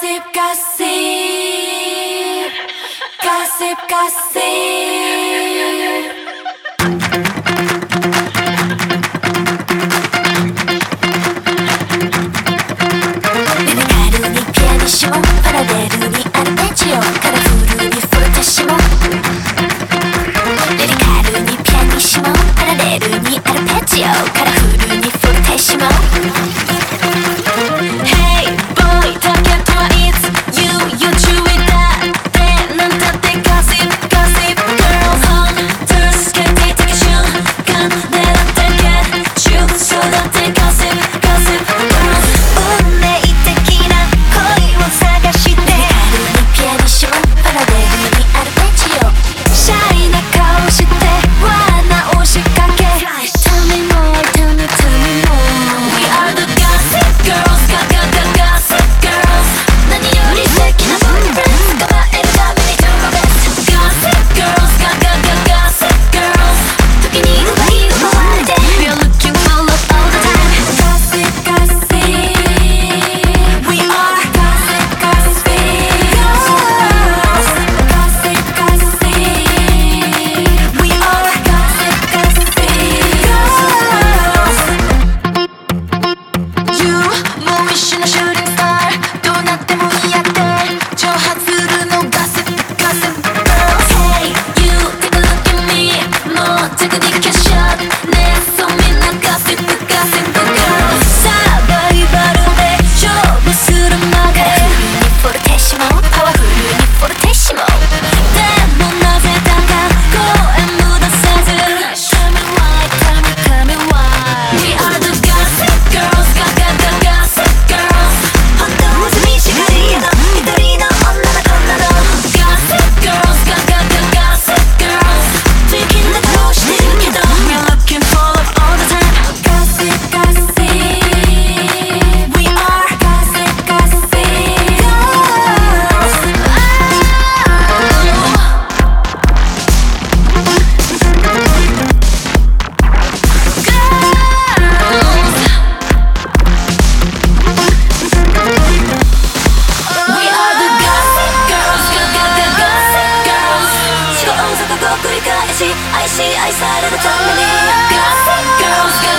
gossip, gossip, カルにピアニッシモ、パラデルにアルペジオ、カラフルにフォルテシモ。カラフルにフォルテッシモ繰り返し愛し愛されるために Girls, girls, girls